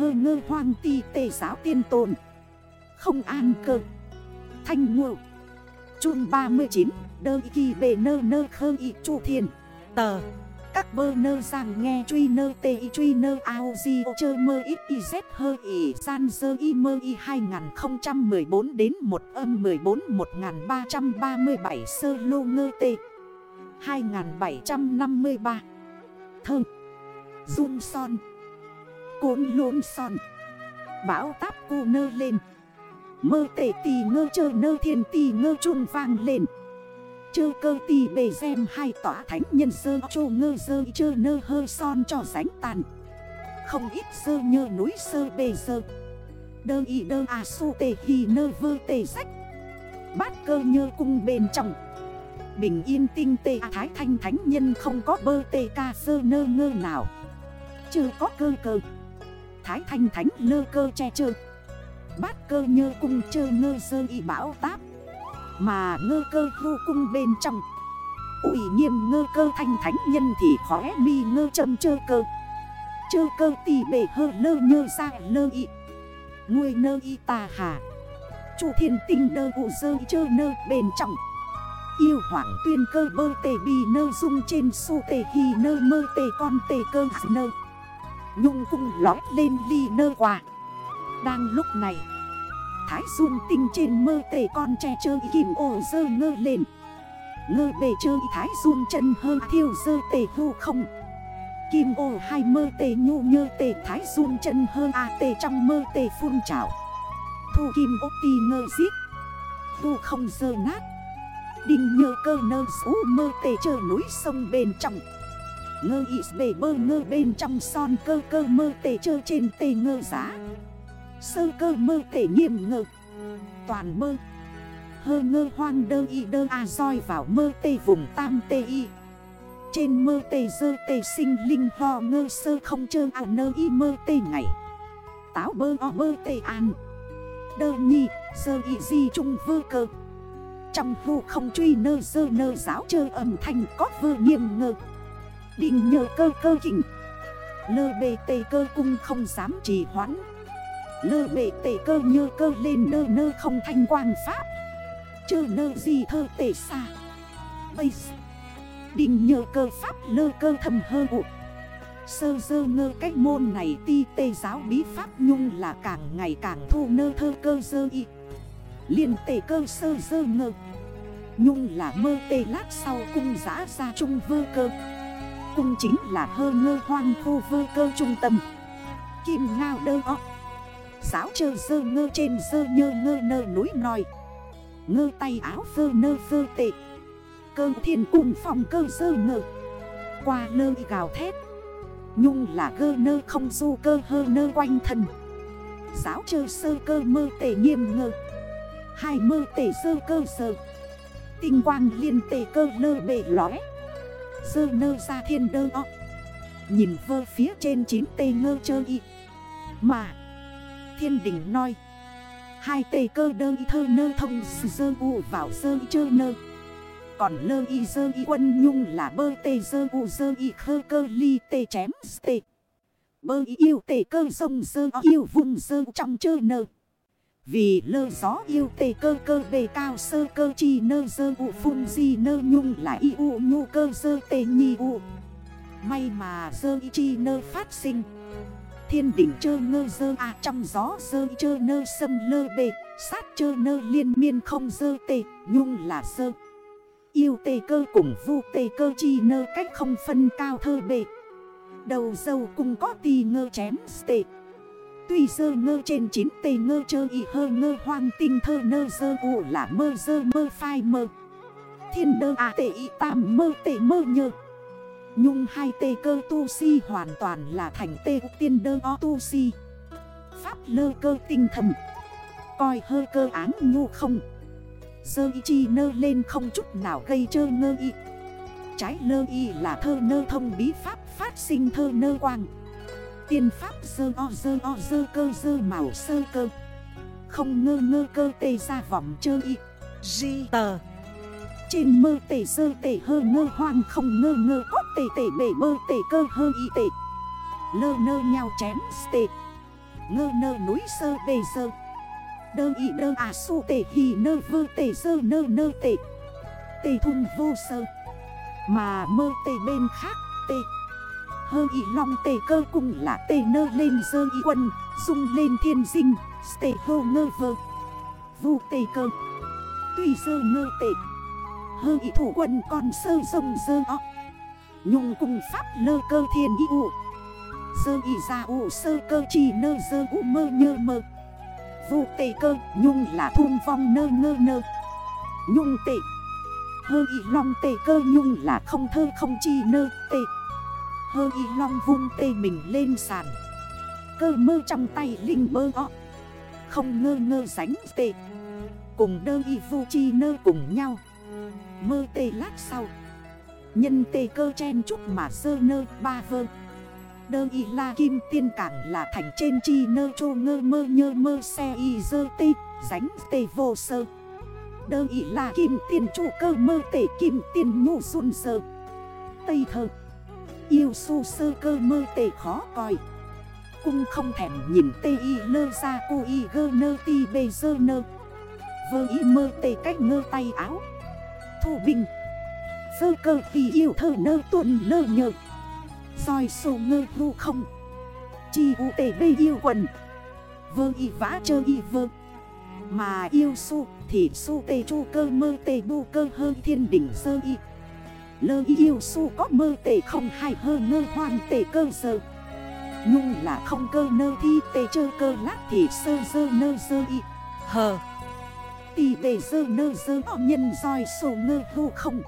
hơ ngơ hoang ti tề giáo tiên tồn. Không an cơ. Thanh ngộ. Chun 39 Đơ kỳ bề nơ nơ khơ y chu thiền. Tờ. Các bơ nơ rằng nghe truy nơ tê y truy nơ ao di ô chơ mơ ít y z hơ y san dơ y mơ y 2014 đến 1 âm 14 1337 sơ lô ngơ tê. 2753 Thơ. Dung son côn lôn son Bão táp cu nơ lên. Mơ tể tì ngơ chơ nơ thiên tì ngơ trung vang lên. Chơ cơ tì bề xem hai tỏa thánh nhân sơ chô ngơ sơ chơ nơ hơ son cho sánh tàn. Không ít sơ nhơ núi sơ bề sơ. Đơ y đơ à su tề hì nơ vơ tề sách Bát cơ nhơ cung bên trong. Bình yên tinh tê à thái thanh thánh nhân không có bơ tê ca sơ nơ ngơ nào. Chưa có cơ cơ. Thái thanh thánh lơ cơ che chơ. Bát cơ nhơ cung chơ ngơ sơ y bão táp. Mà ngơ cơ vô cung bên trong. Ủy nghiêm ngơ cơ thanh thánh nhân thì khóe mi ngơ châm chơ cơ. Chơ cơ tì bể hơ lơ nhơ ra lơ y. Nguôi nơ y tà hà. Chủ thiên tinh đơ ụ dơ chơ nơ bên trong. Yêu hoảng tuyên cơ bơ tề bì nơ dung trên su tề hì nơ mơ tề con tề cơ nơ. Nhung cung lói lên ly nơ quà. Đang lúc này, Thái dung tinh trên mơ tề con che chơi kìm ổ dơ ngơ lên. Ngơ bề chơi thái dung chân hơ thiêu dơ tề hô không. Kim ô hai mơ tề nhu nhơ tề thái dung chân hơ a tề trong mơ tề phun trào. Thu kim ô tì ngơ giết. Thu không dơ nát. Đinh nhơ cơ nơ xú mơ tề chờ núi sông bên trong. Ngơ ý bề bơ ngơ bên trong son cơ cơ mơ tề chơ trên tề ngơ giá. Sơ cơ mơ tề nghiêm ngơ. Toàn mơ. Hơ ngơ hoang đơ y đơ a roi vào mơ tề vùng tam tê y. Trên mơ tề dơ tề sinh linh ho ngơ sơ không chơ à nơ y mơ tề ngày. Táo bơ o mơ tề an. Đơ nhi, sơ y di trung vơ cơ. Trong vụ không truy nơ sơ nơ giáo chơ âm thanh có vơ nghiêm ngơ. Định nhờ cơ cơ chỉnh. Lơ bề tề cơ cung không dám trì hoãn. Lơ bề tề cơ nhơ cơ lên nơ nơ không thanh quang pháp. Chơ nơ gì thơ tề xa Bây Định nhờ cơ pháp lơ cơ thầm hơ ụt Sơ dơ ngơ cách môn này ti tê giáo bí pháp nhung là càng ngày càng thu nơ thơ cơ dơ y. Liên tề cơ sơ dơ ngơ. Nhung là mơ tê lát sau cung giã ra trung vơ cơ. Cung chính là hơ ngơ hoang khu vơ cơ trung tâm. Kim ngao đơ o. Giáo trơ dơ ngơ trên dơ nhơ ngơ nơ núi nòi. Ngơ tay áo vơ nơ vơ tệ. Cơ thiên cùng phòng cơ dơ ngơ. Qua lơ gào thét. Nhung là gơ nơ không du cơ hơ nơ quanh thân. Giáo trơ sơ cơ mơ tệ nghiêm ngơ. Hai mơ tể sơ cơ sơ Tinh quang liên tể cơ lơ bể lõi Sơ nơ ra thiên đơ o Nhìn vơ phía trên chín tê ngơ chơ y. Mà, Thiên đỉnh nói Hai tê cơ đơ y thơ nơ thông sơ u vào sơ y chơ nơ. Còn lơ y sơ y quân nhung là bơ tê sơ u sơ y khơ cơ ly tê chém tê. Bơ y yêu tê cơ sông sơ yêu vùng sơ trong chơ nơ vì lơ gió yêu tê cơ cơ bề cao sơ cơ chi nơ dơ u phun di nơ nhung là y u nhu cơ dơ tê nhi u. May mà dơ y chi nơ phát sinh. Thiên đỉnh chơ ngơ dơ à trong gió dơ y chơ nơ sâm lơ bề Sát chơ nơ liên miên không dơ tê, nhung là dơ. Yêu tê cơ cùng vu tê cơ chi nơ cách không phân cao thơ bề Đầu dâu cùng có tì ngơ chém tê. Tuy sơ ngơ trên chín tê ngơ chơ y hơ ngơ hoang tinh thơ nơ dơ ụ là mơ dơ mơ phai mơ. Thiên đơ à tê y tạm mơ tê mơ nhơ. Nhung hai tê cơ tu si hoàn toàn là thành tê tiên đơ o tu si. Pháp lơ cơ tinh thầm. Coi hơ cơ án nhu không. Sơ y chi nơ lên không chút nào gây chơ ngơ y. Trái lơ y là thơ nơ thông bí pháp phát sinh thơ nơ quang. Tiên pháp sơ o dơ o dơ cơ dơ màu sơ cơ. Không ngơ ngơ cơ tê ra vòng chơi y. Di tờ. Trên mơ tê sơ tê hơ ngơ hoang không ngơ ngơ có tê tê bể mơ tê cơ hơ y tê. Lơ nơ nhau chém tê. Ngơ nơ núi sơ bề sơ. Đơ y đơ à su tê hì nơ vơ tê sơ nơ nơ tê. Tê thun vô sơ. Mà mơ tê bên khác tê. Hơ y long tê cơ cùng là tê nơ lên dơ y quân Dung lên thiên dinh, Tê hô ngơ vơ. Vu tê cơ. Tuy sơ ngơ tê, Hơ y thủ quân còn sơ sông dơ o Nhung cùng pháp lơ cơ thiên y ụ Sơ y ra ụ sơ cơ chỉ nơ dơ u mơ nhơ mơ. Vu tê cơ, nhung là thun vong nơ ngơ nơ. Nhung tê. Hơ y long tê cơ, nhung là không thơ không chi nơ tê. Hơ y long vung tê mình lên sàn. Cơ mơ trong tay linh bơ o. Không ngơ ngơ ránh tê. Cùng đơ y vu chi nơ cùng nhau. Mơ tê lát sau. Nhân tê cơ chen chút mà sơ nơ ba vơ. Đơ y la kim tiên cảng là thành trên chi nơ chô ngơ mơ nhơ mơ xe y dơ tê, Ránh tê vô sơ. Đơ y la kim tiên chủ cơ mơ tê kim tiên nhu xuân sơ. Tây thơ. Yêu su sơ cơ mơ tê khó coi Cung không thèm nhìn tê y lơ ra cô y gơ nơ ti bê dơ nơ. Vơ y mơ tê cách ngơ tay áo. Thu bình Sơ cơ vì yêu thơ nơ tuần lơ nhờ soi sổ ngơ thu không. Chi u tê bê yêu quần. Vơ y vã chơ y vơ. Mà yêu su thì su tê chu cơ mơ tê bu cơ hơn thiên đỉnh sơ y. Lơ yêu su có mơ tệ không hay hơ ngơ hoan tệ cơ sơ. Nhung là không cơ nơ thi tê chơ cơ lát thì sơ sơ nơ sơ y. Hờ. Tì tê sơ nơ sơ nhân soi sổ ngơ lu không.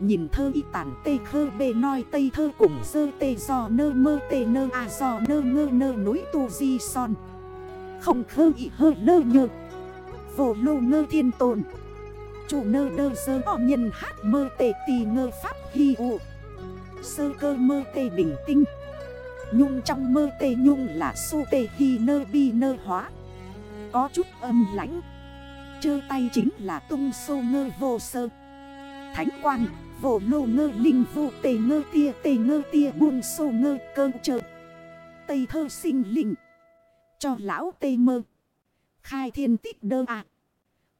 Nhìn thơ y tản tê khơ bê nói tây thơ cùng sơ tê giò nơ mơ tê nơ à giò nơ ngơ nơ núi tu di son. Không khơ y hơ lơ nhơ. Vô lô ngơ thiên tồn. Chủ nơ đơ sơ, o nhân hát mơ tê tì ngơ pháp hy ụ. Sơ cơ mơ tê bình tinh. Nhung trong mơ tê nhung là su tê hi nơ bi nơ hóa. Có chút âm lãnh. Chơ tay chính là tung sô ngơ vô sơ. Thánh quang, Vô lô ngơ linh vô tê ngơ tia tê ngơ tia buông sô ngơ cơ chơ. Tây thơ sinh linh. Cho lão tê mơ. Khai thiên tích đơ ạ. à.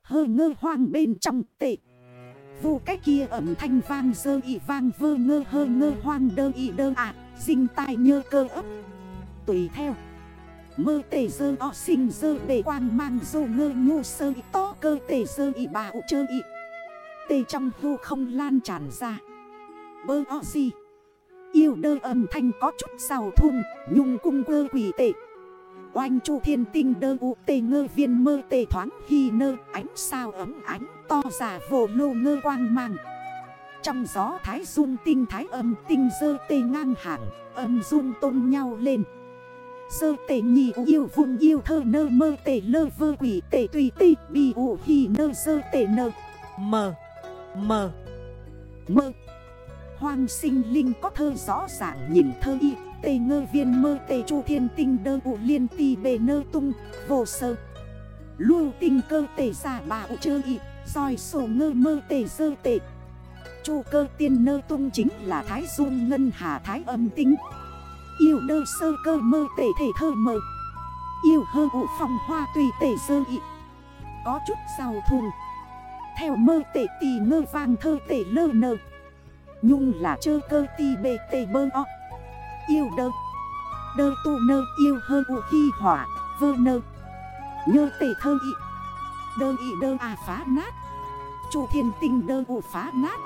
Hơ ngơ hoang bên trong tệ. Vụ cái kia ẩm thanh vang dơ y vang vơ ngơ hơ ngơ hoang đơ y đơ ạ. À. Tai nhơ cơ ấp. Tùy theo. Mơ tề dơ o sinh dơ bề quang mang dô ngơ nhu sơ y to cơ tề dơ y bà ụ chơ y. Tê trong hư không lan tràn ra. Bơ o gì Yêu đơ âm thanh có chút sao thun, Nhung cung quơ quỷ tệ. Oanh chu thiên tinh đơ u tê ngơ viên mơ tê thoáng hi nơ. Ánh sao ấm ánh to giả vô lô ngơ quang mang. Trong gió thái dung tinh thái âm tinh dơ tê ngang hàng Âm dung tôn nhau lên. Sơ tê nhì yêu vùng yêu thơ nơ mơ tê lơ vơ quỷ tê tùy tê Bi ụ hi nơ sơ tê nơ. Mờ Mờ Mơ. Hoang sinh linh có thơ rõ ràng nhìn thơ y Tê ngơ viên mơ tê chu thiên tinh đơ ụ liên ti bề nơ tung Vô sơ. Lưu tinh cơ tê giả bà ụ chơ ị Rồi sổ ngơ mơ tê sơ tê. Chu cơ tiên nơ tung chính là thái dung ngân hà thái âm tinh. Yêu đơ sơ cơ mơ tê thể thơ mơ Yêu hơ ụ phòng hoa tùy tê sơ ị. Có chút giàu thùng. Theo mơ tê tì ngơ vang thơ tê lơ nơ Nhung là chơ cơ tì bê tê bơ o. Yêu đơ. Đơ tu nơ yêu hơn u khi hỏa, vơ nơ. Nhơ tể thơ ị Đơ ị đơ à phá nát. Chủ thiên tình đơ u phá nát.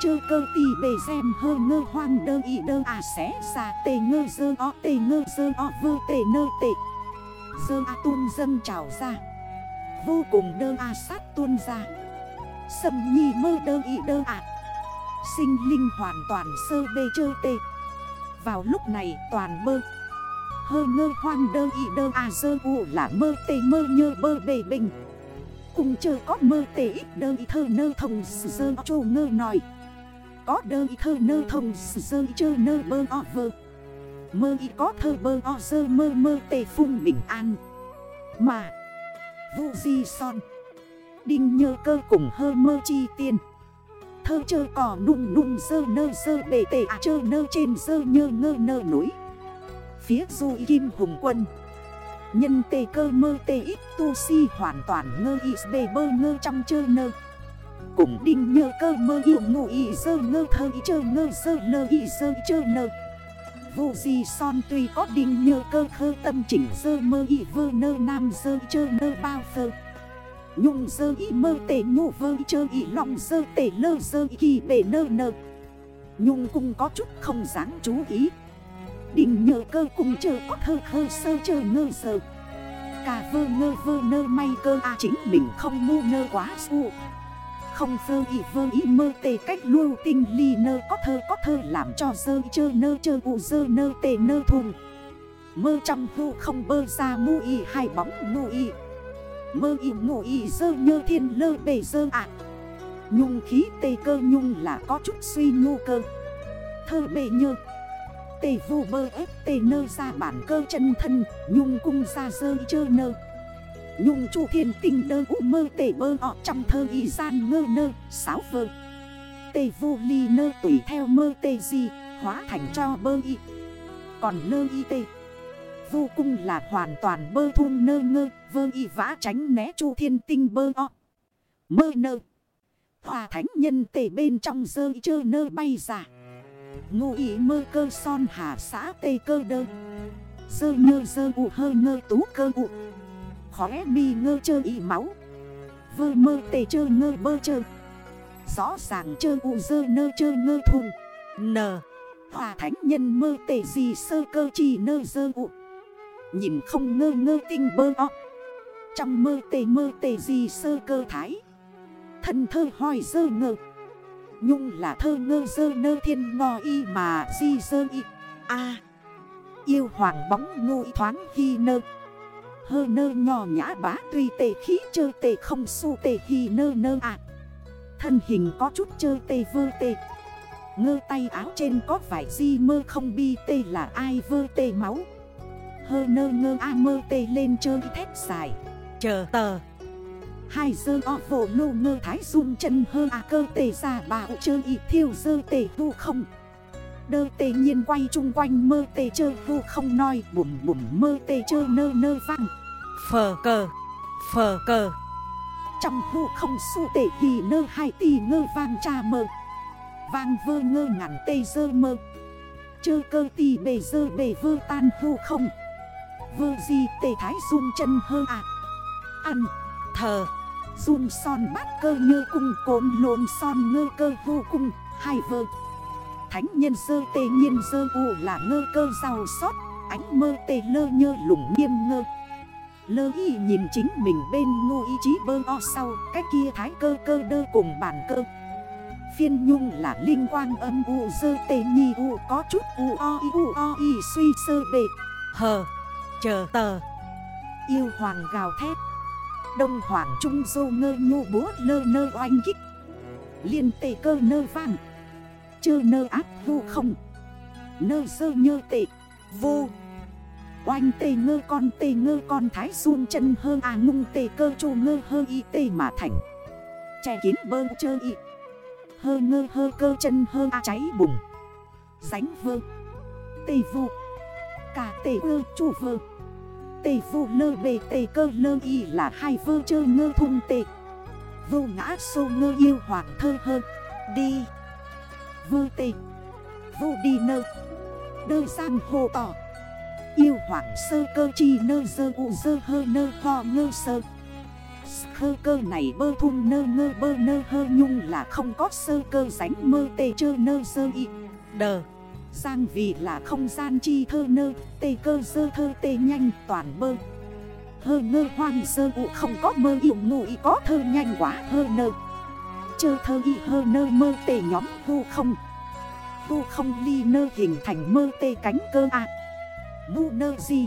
Chơ cơ tì bề xem hơ ngơ hoang đơ ị đơ à xé xa tề ngơ dơ o tề ngơ dơ o, vơ tề nơ tề Dơ a tuôn dâng trào ra. Vô cùng đơ a sát tuôn ra. Sầm nhi mơ đơ y đơ ạ Sinh linh hoàn toàn sơ bê chơ tê. Vào lúc này toàn bơ Hơ ngơ hoang đơ y đơ à dơ u là mơ tê mơ nhơ bơ bề bình. Cùng chờ có mơ tê ít đơ y thơ nơ thông dơ chô ngơ nòi. Có đơ y thơ nơ thông dơ chơ nơ bơ o vơ. Mơ y có thơ bơ o dơ mơ mơ tê phung bình an. Mà Vũ di son. Đinh nhơ cơ cùng hơ mơ chi tiên. Thơ chơ cỏ nung nung sơ nơ sơ bể tệ à chơ nơ trên sơ nhơ ngơ nơ núi. Phía du kim hùng quân. Nhân tê cơ mơ tê ít tu si hoàn toàn ngơ y bề bơ ngơ trong chơ nơ. Cũng đinh nhơ cơ mơ yêu ngụ y sơ ngơ thơ y chơ ngơ sơ nơ y sơ chơ nơ. Vụ gì son tuy có đinh nhơ cơ khơ tâm chỉnh sơ mơ y vơ nơ nam sơ chơ nơ bao phơ Nhung dơ y mơ tê nhụ vơ y chơ y lòng dơ tê lơ dơ y kỳ bể nơ nơ. Nhung cũng có chút không dáng chú ý. Đình nhờ cơ cùng chờ có thơ khơ sơ chờ ngơ sơ. Cà vơ ngơ vơ nơ may cơ à chính mình không ngu nơ quá su. Không vơ y vơ y mơ tề cách lưu tinh ly nơ có thơ có thơ làm cho dơ chơ nơ chơ vụ dơ nơ tề nơ thùng. Mơ trong hưu không bơ ra mu y hai bóng mu y. Mơ y ngủ y dơ nhơ thiên lơ bề dơ ạ. Nhung khí tê cơ nhung là có chút suy nhu cơ. Thơ bề nhơ. Tê vu bơ ép tê nơ ra bản cơ chân thân, Nhung cung ra dơ chơ nơ. Nhung chu thiên tình đơ u mơ tê bơ ọ trong thơ y gian ngơ nơ, Sáo vơ. Tê vu ly nơ tùy theo mơ tê gì Hóa thành cho bơ y. Còn nơ y tê. Vô cung là hoàn toàn bơ thun nơ ngơ, Vơ y vã tránh né chu thiên tinh bơ o. Mơ nơ. Hòa thánh nhân tề bên trong dơ chơ nơ bay giả Ngụ ý mơ cơ son hà xã tê cơ đơ. Dơ nhơ dơ ụ hơ ngơ tú cơ ụ Khóe mi ngơ chơ ý máu. Vơ mơ tê chơ ngơ bơ chơ. Rõ ràng chơ ụ dơ nơ chơ ngơ thùng N. Hòa thánh nhân mơ tể gì sơ cơ chỉ nơ dơ ụ Nhìn không ngơ ngơ tinh bơ o. Trong mơ tê mơ tê gì sơ cơ thái. Thân thơ hoài dơ ngơ. Nhung là thơ ngơ dơ nơ thiên ngò y mà di dơ y. A. Yêu hoàng bóng ngụy thoáng khi nơ. Hơ nơ nhỏ nhã bá tuy tề khí chơ tề không su tề hi nơ nơ à. Thân hình có chút chơ tề vơ tề Ngơ tay áo trên có vải di mơ không bi tê là ai vơ tê máu. Hơ nơ ngơ a mơ tê lên chơi thét dài. Chờ tờ. Hai dơ o vổ lô ngơ thái dung chân hơ à cơ tề ra bà ụ chơ y thiêu dơ tề vu không. Đơ tề nhiên quay chung quanh mơ tề chơ vu không nói bùm bùm mơ tề chơ nơ nơ vang. Phờ cờ. Phờ cờ. Trong vu không su tề hì nơ hai tì ngơ vang cha mơ. Vang vơ ngơ ngắn tê dơ mơ. Chơ cơ tì bề dơ bề vơ tan vu không Vơ gì tề thái run chân hơ à. Ăn, Thờ, run son bát cơ như cung, cồn lộn son ngơ cơ vô cung, Hai vơ. Thánh nhân sơ tê nhiên sơ u là ngơ cơ giàu sót, Ánh mơ tê lơ nhơ lủng nghiêm ngơ. Lơ y nhìn chính mình bên ngô ý chí bơ o sau, Cái kia thái cơ cơ đơ cùng bản cơ. Phiên nhung là linh quang âm u sơ tê nhi u, Có chút u o i u o i suy sơ bệ Hờ Chờ tờ. Yêu hoàng gào thét. Đông hoàng trung dô ngơ nhô búa lơ nơ oanh kích. Liên tề cơ nơ vang Chơ nơ áp vô không. Nơ sơ nhơ tệ Vô Oanh tê ngơ con tê ngơ con thái xuân chân hơ à ngung tê cơ chô ngơ hơ y tê mà thành. Che kín bơ chơ y. Hơ ngơ hơ cơ chân hơ à cháy bùng. Sánh vơ. Tê vô Cả tê ơ, chủ vơ. Tê vụ lơ bề tê cơ lơ y là hai vơ chơ ngơ thung tê Vô ngã sô ngơ yêu hoàng thơ hơn Đi. Vơ tê Vô đi nơ. Đơ sang hồ tỏ. Yêu hoàng sơ cơ chi nơ dơ u dơ hơ nơ kho ngơ sơ. Sơ cơ này bơ thung nơ ngơ bơ nơ hơ nhung là không có sơ cơ sánh mơ tê chơ nơ sơ y. Đờ. Giang vì là không gian chi thơ nơ, Tê cơ sơ thơ tê nhanh toàn bơ. Hơ ngơ hoang sơ ụ không có mơ, yêu ngụ có thơ nhanh quá hơ nơ. Chơ thơ y hơ nơ mơ tê nhóm vu không. Vu không ly nơ hình thành mơ tê cánh cơ à. Mu nơ gì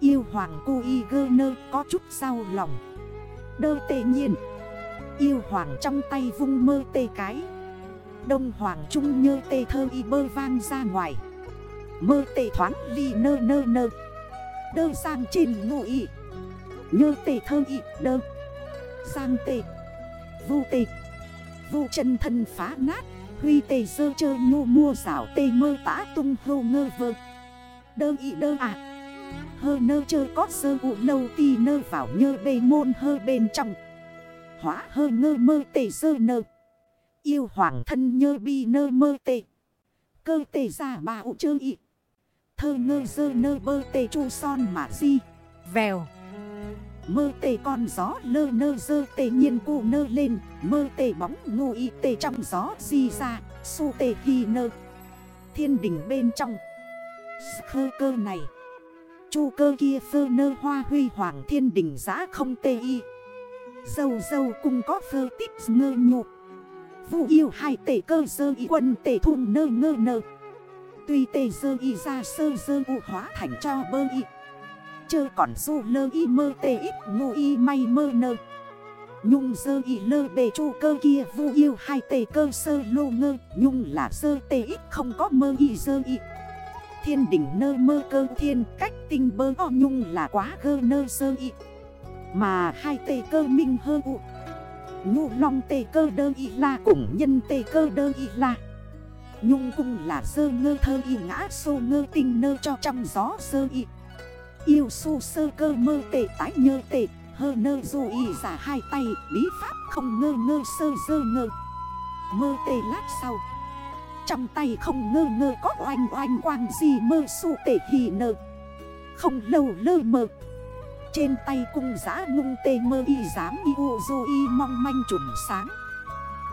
Yêu hoàng cu y gơ nơ có chút sao lòng. Đơ tê nhiên. Yêu hoàng trong tay vung mơ tê cái. Đông Hoàng Trung nhơ tê thơ y bơ vang ra ngoài. Mơ tê thoáng ly nơ nơ nơ. Đơ sang trên ngụ y. Nhơ tê thơ y, đơ. Sang tê. Vu tê. Vu chân thân phá nát. Huy tê sơ chơ nhu mua rảo tê mơ tả tung hô ngơ vơ. Đơ y đơ à. Hơ nơ chơ có sơ ụ lâu ti nơ vào nhơ bê môn hơ bên trong. Hóa hơ ngơ mơ tê sơ nơ. Yêu hoàng thân nhơ bi nơ mơ tê Cơ tê ra bà ụ chơ y Thơ ngơ dơ nơ bơ tê chu son mà di. Vèo. Mơ tê con gió lơ nơ dơ tê nhiên cụ nơ lên. Mơ tê bóng ngô y tê trong gió di ra. Su tê hi nơ. Thiên đỉnh bên trong. Khơ cơ này. Chu cơ kia phơ nơ hoa huy hoàng thiên đỉnh giá không tê y. Dâu dâu cùng có phơ tích ngơ nhục vu yêu hai tể cơ sơ y quân tể thùng nơ ngơ nơ. Tuy tê sơ y ra sơ sơ u hóa thành cho bơ y. Chơ còn su lơ y mơ tê ít ngu y may mơ nơ. Nhung sơ y lơ bề chu cơ kia vu yêu hai tê cơ sơ lô ngơ. Nhung là sơ tê ít không có mơ y sơ y. Thiên đỉnh nơ mơ cơ thiên cách tinh bơ o. Nhung là quá gơ nơ sơ y. Mà hai tê cơ minh hơ u Nhu long tê cơ đơ y la cùng nhân tê cơ đơ y la Nhung cung là sơ ngơ thơ y ngã sô ngơ tinh nơ cho trong gió sơ y. Yêu su sơ cơ mơ tệ tái nhơ tệ Hơ nơ dù y giả hai tay, bí pháp không ngơ ngơ sơ sơ ngơ. Mơ tê lát sau, Trong tay không ngơ ngơ có oanh oanh quang gì mơ su tệ hì nơ. Không lâu lơ mơ trên tay cung giã ngung tê mơ y giám y u dô y mong manh trùm sáng.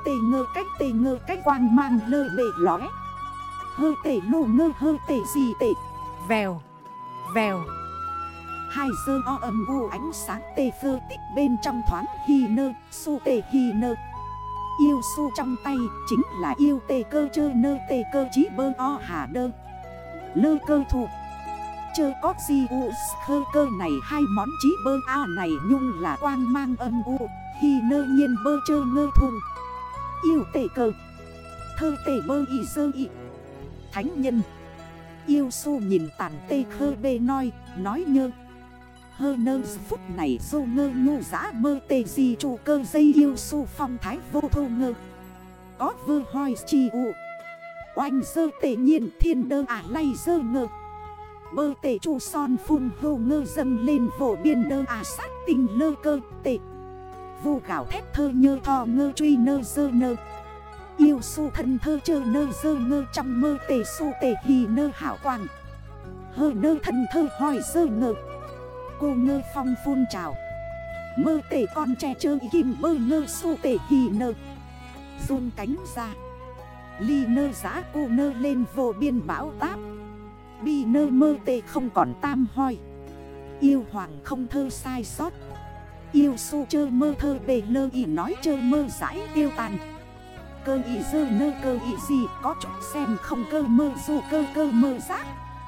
Tê ngơ cách tê ngơ cách quang mang lơ bệ lóe Hơ tê lô ngơ hơ tê gì tê. Vèo Vèo. Hai dơ o âm u ánh sáng tê phơ tích bên trong thoáng hi nơ Su tê hi nơ. Yêu su trong tay chính là yêu tê cơ chơ nơ tê cơ chí bơ o hà đơ. Lơ cơ thuộc chơ có si u khơ cơ này, hai món trí bơ A này nhung là quang mang âm u, Hi nơ nhiên bơ chơ ngơ thùng. Yêu tệ cơ Thơ tệ bơ y sơ y. Thánh nhân, Yêu su nhìn tàn tê khơ bê nói Nói nhơ. Hơ nơ phút này dô ngơ ngu giã mơ tê gì chủ cơ dây yêu su phong thái vô thô ngơ. Có vơ hoi chi u. Oanh sơ tệ nhiên thiên đơ ả lay sơ ngơ. Bơ tể chu son phun hô ngơ dâng lên vổ biên đơ à sát tình lơ cơ tệ Vu gạo thét thơ nhơ thò ngơ truy nơ dơ nơ. Yêu su thân thơ chơ nơ dơ ngơ trong mơ tề su tề hì nơ hảo quang. Hơ nơ thân thơ hỏi dơ ngơ. Cô ngơ phong phun trào. Mơ tề con trẻ chơ kim mơ ngơ su tề hì nơ. Run cánh ra. Ly nơ giá cô nơ lên vô biên bão táp. Bi nơ mơ tê không còn tam hoi. Yêu hoàng không thơ sai sót. Yêu su chơ mơ thơ bề lơ y nói chơ mơ giải tiêu tàn. Cơ y dơ nơ cơ y gì có chút xem không cơ mơ dù cơ cơ mơ giác.